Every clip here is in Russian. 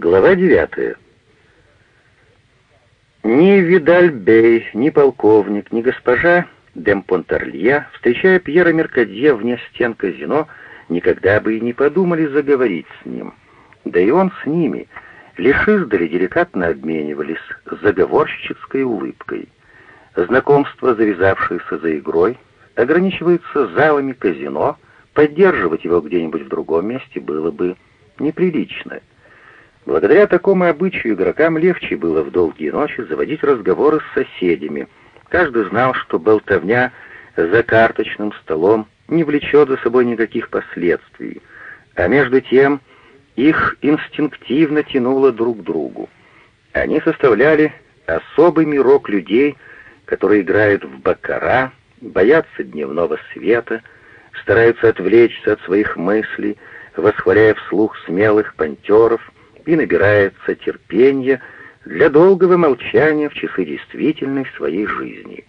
Глава девятая. Ни Видаль-Бей, ни полковник, ни госпожа Демпонтарлья, встречая Пьера Меркадье вне стен казино, никогда бы и не подумали заговорить с ним. Да и он с ними, лишь издали деликатно обменивались заговорщицкой улыбкой. Знакомство, завязавшееся за игрой, ограничивается залами казино, поддерживать его где-нибудь в другом месте было бы неприлично. Благодаря такому обычаю игрокам легче было в долгие ночи заводить разговоры с соседями. Каждый знал, что болтовня за карточным столом не влечет за собой никаких последствий, а между тем их инстинктивно тянуло друг к другу. Они составляли особый мирок людей, которые играют в бакара, боятся дневного света, стараются отвлечься от своих мыслей, восхваляя вслух смелых пантеров — и набирается терпения для долгого молчания в часы действительной своей жизни.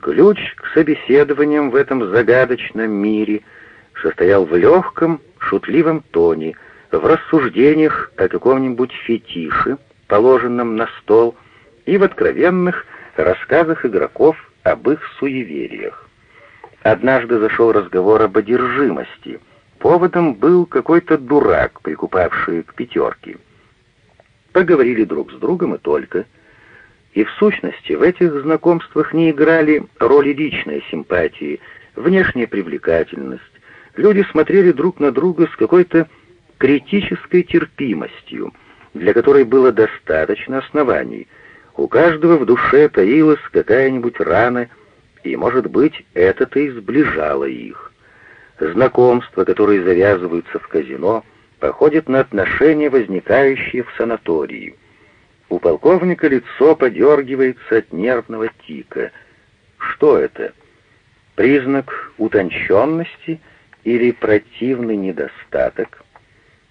Ключ к собеседованиям в этом загадочном мире состоял в легком, шутливом тоне, в рассуждениях о каком-нибудь фетише, положенном на стол, и в откровенных рассказах игроков об их суевериях. Однажды зашел разговор об одержимости — Поводом был какой-то дурак, прикупавший к пятерке. Поговорили друг с другом и только. И в сущности в этих знакомствах не играли роли личной симпатии, внешняя привлекательность. Люди смотрели друг на друга с какой-то критической терпимостью, для которой было достаточно оснований. У каждого в душе таилась какая-нибудь рана, и, может быть, это-то и сближало их. Знакомства, которые завязываются в казино, походят на отношения, возникающие в санатории. У полковника лицо подергивается от нервного тика. Что это? Признак утонченности или противный недостаток?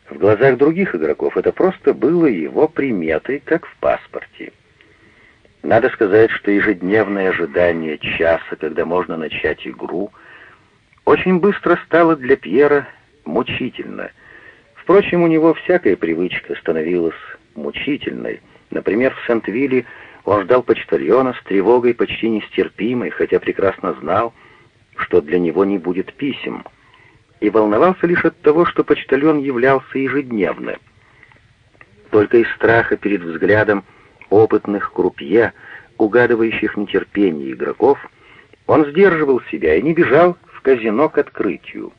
В глазах других игроков это просто было его приметой, как в паспорте. Надо сказать, что ежедневное ожидание часа, когда можно начать игру — очень быстро стало для Пьера мучительно. Впрочем, у него всякая привычка становилась мучительной. Например, в Сент-Вилле он ждал почтальона с тревогой почти нестерпимой, хотя прекрасно знал, что для него не будет писем, и волновался лишь от того, что почтальон являлся ежедневно. Только из страха перед взглядом опытных крупье, угадывающих нетерпение игроков, он сдерживал себя и не бежал казино к открытию.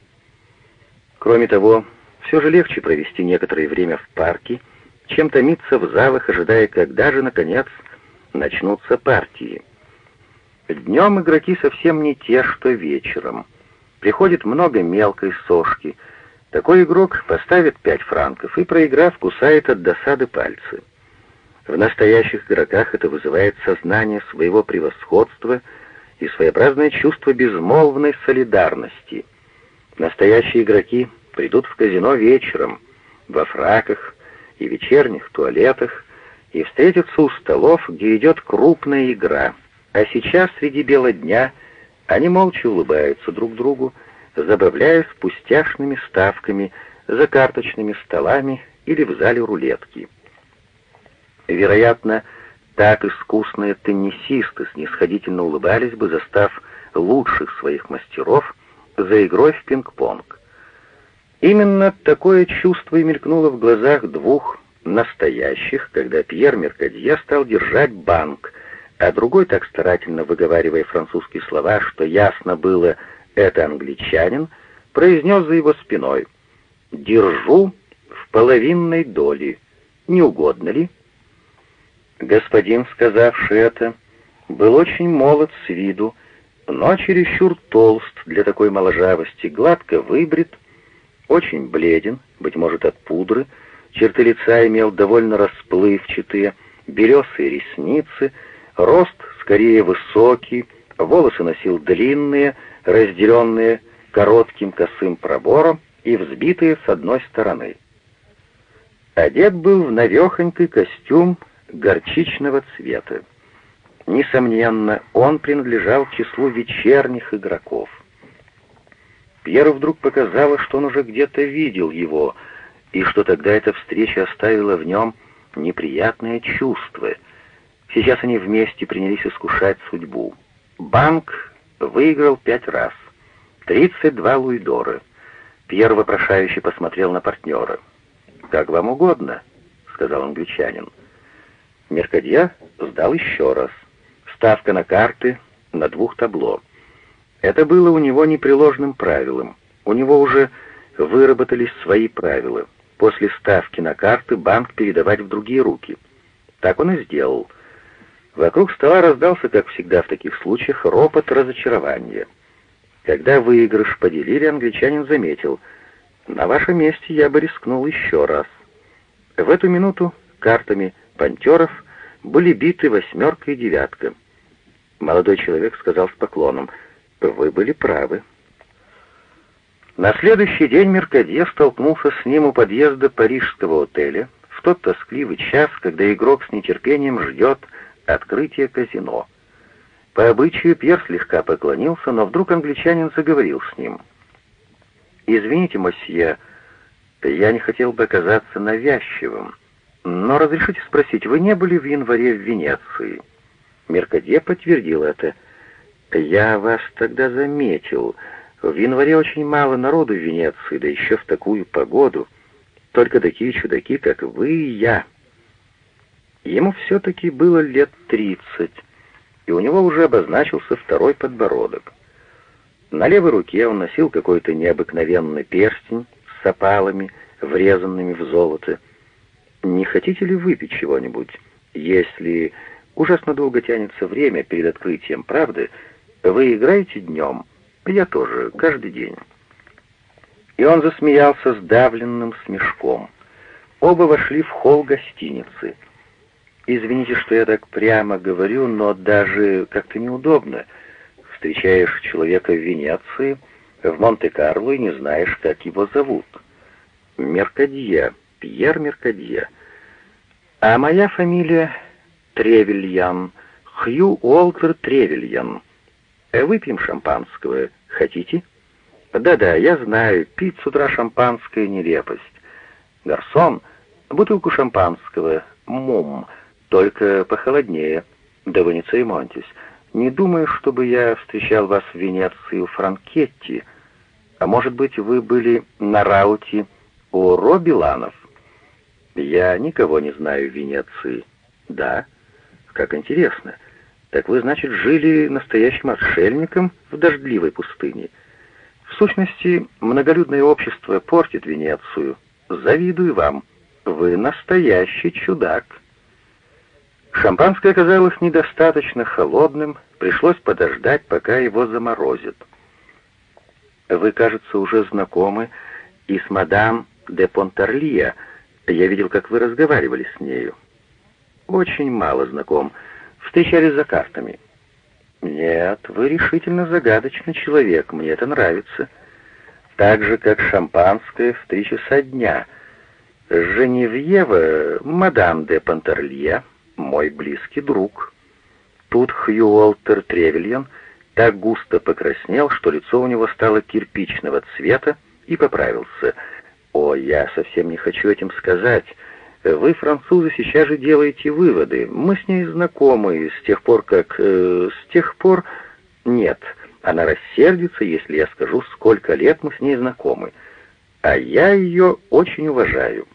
Кроме того, все же легче провести некоторое время в парке, чем томиться в залах, ожидая, когда же, наконец, начнутся партии. Днем игроки совсем не те, что вечером. Приходит много мелкой сошки. Такой игрок поставит пять франков и, проиграв, кусает от досады пальцы. В настоящих игроках это вызывает сознание своего превосходства — и своеобразное чувство безмолвной солидарности. Настоящие игроки придут в казино вечером, во фраках и вечерних туалетах, и встретятся у столов, где идет крупная игра. А сейчас, среди бела дня, они молча улыбаются друг другу, забавляясь пустяшными ставками за карточными столами или в зале рулетки. Вероятно, так искусные теннисисты снисходительно улыбались бы, застав лучших своих мастеров за игрой в пинг-понг. Именно такое чувство и мелькнуло в глазах двух настоящих, когда Пьер Меркадье стал держать банк, а другой, так старательно выговаривая французские слова, что ясно было, это англичанин, произнес за его спиной «Держу в половинной доли. Не угодно ли?» Господин, сказавший это, был очень молод с виду, но чересчур толст для такой моложавости, гладко выбрит, очень бледен, быть может, от пудры, черты лица имел довольно расплывчатые, белесые ресницы, рост скорее высокий, волосы носил длинные, разделенные коротким косым пробором и взбитые с одной стороны. Одет был в навехонький костюм горчичного цвета. Несомненно, он принадлежал к числу вечерних игроков. Пьеру вдруг показалось, что он уже где-то видел его, и что тогда эта встреча оставила в нем неприятное чувство. Сейчас они вместе принялись искушать судьбу. Банк выиграл пять раз. Тридцать два луидора. Пьер вопрошающе посмотрел на партнера. «Как вам угодно», — сказал англичанин. Меркадье сдал еще раз. Ставка на карты на двух табло. Это было у него непреложным правилом. У него уже выработались свои правила. После ставки на карты банк передавать в другие руки. Так он и сделал. Вокруг стола раздался, как всегда в таких случаях, ропот разочарования. Когда выигрыш поделили, англичанин заметил, «На вашем месте я бы рискнул еще раз». В эту минуту картами пантеров были биты восьмерка и девятка. Молодой человек сказал с поклоном, «Вы были правы». На следующий день Меркадье столкнулся с ним у подъезда парижского отеля в тот тоскливый час, когда игрок с нетерпением ждет открытия казино. По обычаю Пьер слегка поклонился, но вдруг англичанин заговорил с ним. «Извините, мосье, я не хотел бы оказаться навязчивым, но разрешите спросить, вы не были в январе в Венеции?» Меркадье подтвердил это. «Я вас тогда заметил. В январе очень мало народу в Венеции, да еще в такую погоду. Только такие чудаки, как вы и я». Ему все-таки было лет тридцать, и у него уже обозначился второй подбородок. На левой руке он носил какой-то необыкновенный перстень с опалами, врезанными в золото. «Не хотите ли выпить чего-нибудь? Если ужасно долго тянется время перед открытием правды, вы играете днем, я тоже, каждый день». И он засмеялся сдавленным смешком. Оба вошли в холл гостиницы — Извините, что я так прямо говорю, но даже как-то неудобно. Встречаешь человека в Венеции, в Монте-Карло и не знаешь, как его зовут. Меркадье, Пьер Меркадье. А моя фамилия Тревельян, Хью Уолтер Тревельян. Выпьем шампанского. Хотите? Да-да, я знаю, пить с утра шампанское — нелепость. Гарсон, бутылку шампанского, мум — только похолоднее. Да вы не церемоньтесь. Не думаю, чтобы я встречал вас в Венеции у Франкетти. А может быть, вы были на рауте у Робиланов? Я никого не знаю в Венеции. Да? Как интересно. Так вы, значит, жили настоящим отшельником в дождливой пустыне. В сущности, многолюдное общество портит Венецию. Завидую вам. Вы настоящий чудак. Шампанское оказалось недостаточно холодным, пришлось подождать, пока его заморозят. Вы, кажется, уже знакомы и с мадам де Понтарлия. Я видел, как вы разговаривали с нею. Очень мало знаком. Встречались за картами. Нет, вы решительно загадочный человек, мне это нравится. Так же, как шампанское в три часа дня. Женевьева, мадам де Понтарлия, мой близкий друг». Тут Хью Уолтер Тревельян так густо покраснел, что лицо у него стало кирпичного цвета, и поправился. «О, я совсем не хочу этим сказать. Вы, французы, сейчас же делаете выводы. Мы с ней знакомы с тех пор, как... Э, с тех пор... Нет, она рассердится, если я скажу, сколько лет мы с ней знакомы. А я ее очень уважаю».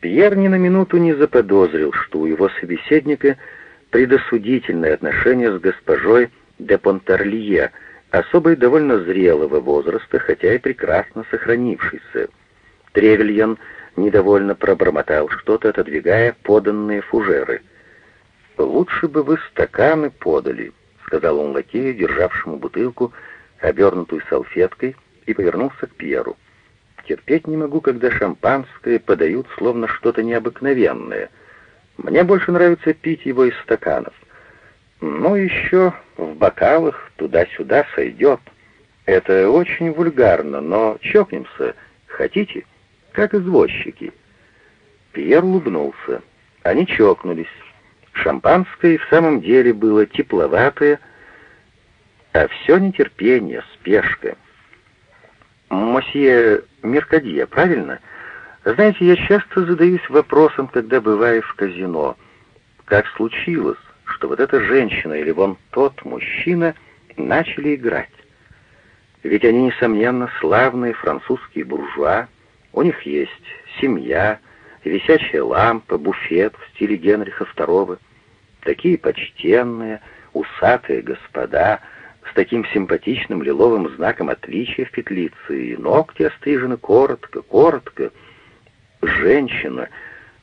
Пьер ни на минуту не заподозрил, что у его собеседника предосудительное отношение с госпожой де Понтарлие, особой довольно зрелого возраста, хотя и прекрасно сохранившейся. Тревельян недовольно пробормотал что-то, отодвигая поданные фужеры. «Лучше бы вы стаканы подали», — сказал он лакею, державшему бутылку, обернутую салфеткой, и повернулся к Пьеру. Терпеть не могу, когда шампанское подают словно что-то необыкновенное. Мне больше нравится пить его из стаканов. Но еще в бокалах туда-сюда сойдет. Это очень вульгарно, но чокнемся. Хотите? Как извозчики. Пьер улыбнулся. Они чокнулись. Шампанское в самом деле было тепловатое, а все нетерпение, спешка. «Мосье Меркадье, правильно? Знаете, я часто задаюсь вопросом, когда бываю в казино, как случилось, что вот эта женщина или вон тот мужчина начали играть. Ведь они, несомненно, славные французские буржуа, у них есть семья, висячая лампа, буфет в стиле Генриха II, такие почтенные, усатые господа с таким симпатичным лиловым знаком отличия в петлице, и ногти острижены коротко, коротко. Женщина,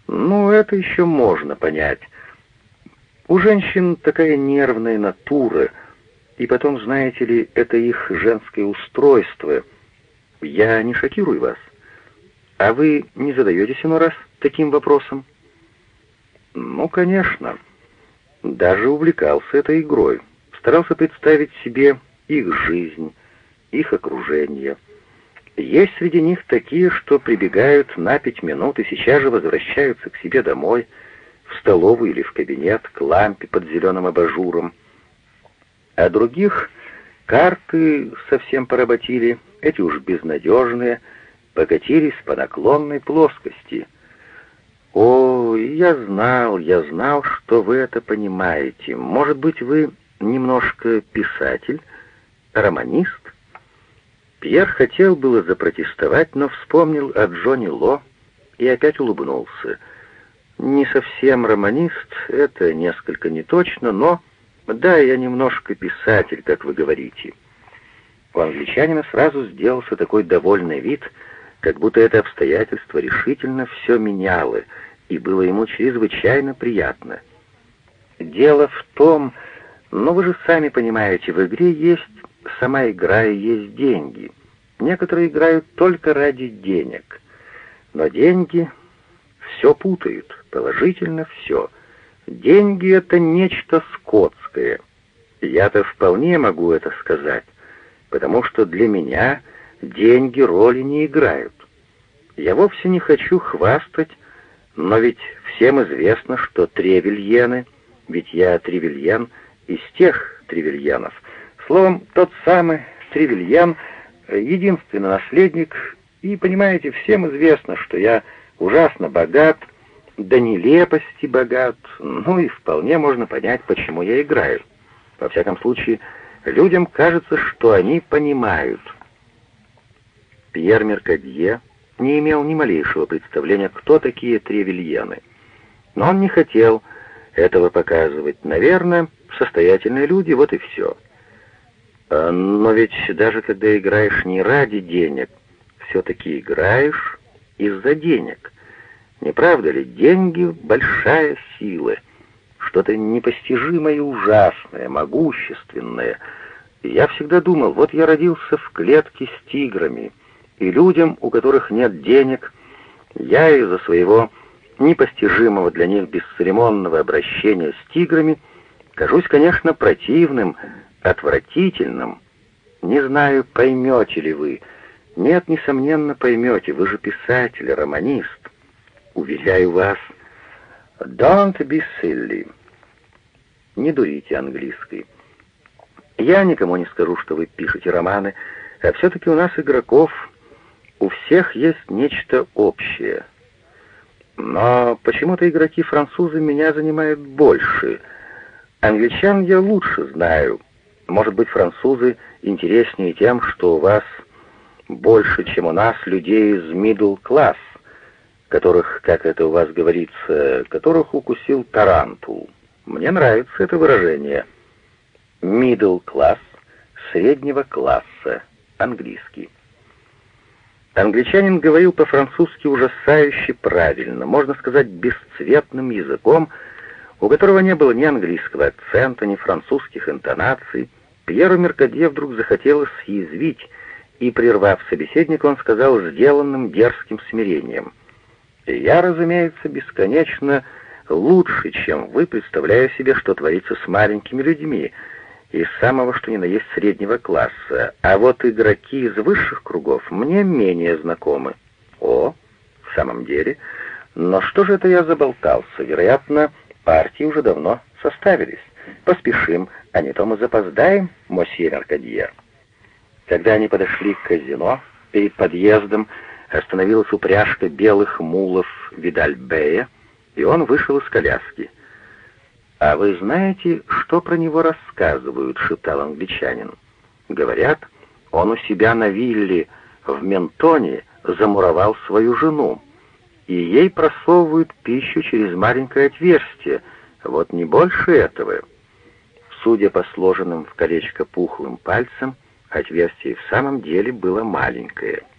ну, это еще можно понять. У женщин такая нервная натура, и потом, знаете ли, это их женское устройство. Я не шокирую вас. А вы не задаетесь иной раз таким вопросом? Ну, конечно. Даже увлекался этой игрой. Старался представить себе их жизнь, их окружение. Есть среди них такие, что прибегают на пять минут и сейчас же возвращаются к себе домой, в столовую или в кабинет, к лампе под зеленым абажуром. А других карты совсем поработили, эти уж безнадежные — покатились по наклонной плоскости. «О, я знал, я знал, что вы это понимаете. Может быть, вы немножко писатель, романист?» Пьер хотел было запротестовать, но вспомнил о Джонни Ло и опять улыбнулся. «Не совсем романист, это несколько неточно, но да, я немножко писатель, как вы говорите». У англичанина сразу сделался такой довольный вид — как будто это обстоятельство решительно все меняло, и было ему чрезвычайно приятно. Дело в том, но вы же сами понимаете, в игре есть сама игра и есть деньги. Некоторые играют только ради денег. Но деньги все путают, положительно все. Деньги — это нечто скотское. Я-то вполне могу это сказать, потому что для меня деньги роли не играют. Я вовсе не хочу хвастать, но ведь всем известно, что тревельены, ведь я тревельен из тех тревельянов. Словом, тот самый тревельян, единственный наследник, и, понимаете, всем известно, что я ужасно богат, до нелепости богат, ну и вполне можно понять, почему я играю. Во всяком случае, людям кажется, что они понимают. Пьер Меркадье не имел ни малейшего представления, кто такие тревельяны. Но он не хотел этого показывать. Наверное, состоятельные люди, вот и все. А, но ведь даже когда играешь не ради денег, все-таки играешь из-за денег. Не правда ли? Деньги — большая сила, что-то непостижимое ужасное, могущественное. Я всегда думал, вот я родился в клетке с тиграми — и людям, у которых нет денег, я из-за своего непостижимого для них бесцеремонного обращения с тиграми кажусь, конечно, противным, отвратительным. Не знаю, поймете ли вы. Нет, несомненно, поймете, вы же писатель, романист. Уверяю вас, don't be silly. Не дурите английский. Я никому не скажу, что вы пишете романы, а все-таки у нас игроков у всех есть нечто общее. Но почему-то игроки-французы меня занимают больше. Англичан я лучше знаю. Может быть, французы интереснее тем, что у вас больше, чем у нас, людей из class, которых, как это у вас говорится, которых укусил тарантул. Мне нравится это выражение. Class, среднего класса, английский. Англичанин говорил по-французски ужасающе правильно, можно сказать, бесцветным языком, у которого не было ни английского акцента, ни французских интонаций. Пьеру Меркадье вдруг захотелось съязвить, и, прервав собеседника, он сказал сделанным дерзким смирением. «Я, разумеется, бесконечно лучше, чем вы, представляю себе, что творится с маленькими людьми, из самого что ни на есть среднего класса, а вот игроки из высших кругов мне менее знакомы. О, в самом деле, но что же это я заболтался? Вероятно, партии уже давно составились. Поспешим, а не то мы запоздаем, мосье Меркадье. Когда они подошли к казино, перед подъездом остановилась упряжка белых мулов Видальбея, и он вышел из коляски. «А вы знаете, что про него рассказывают?» — шептал англичанин. «Говорят, он у себя на вилле в Ментоне замуровал свою жену, и ей просовывают пищу через маленькое отверстие, вот не больше этого». Судя по сложенным в колечко пухлым пальцам, отверстие в самом деле было маленькое —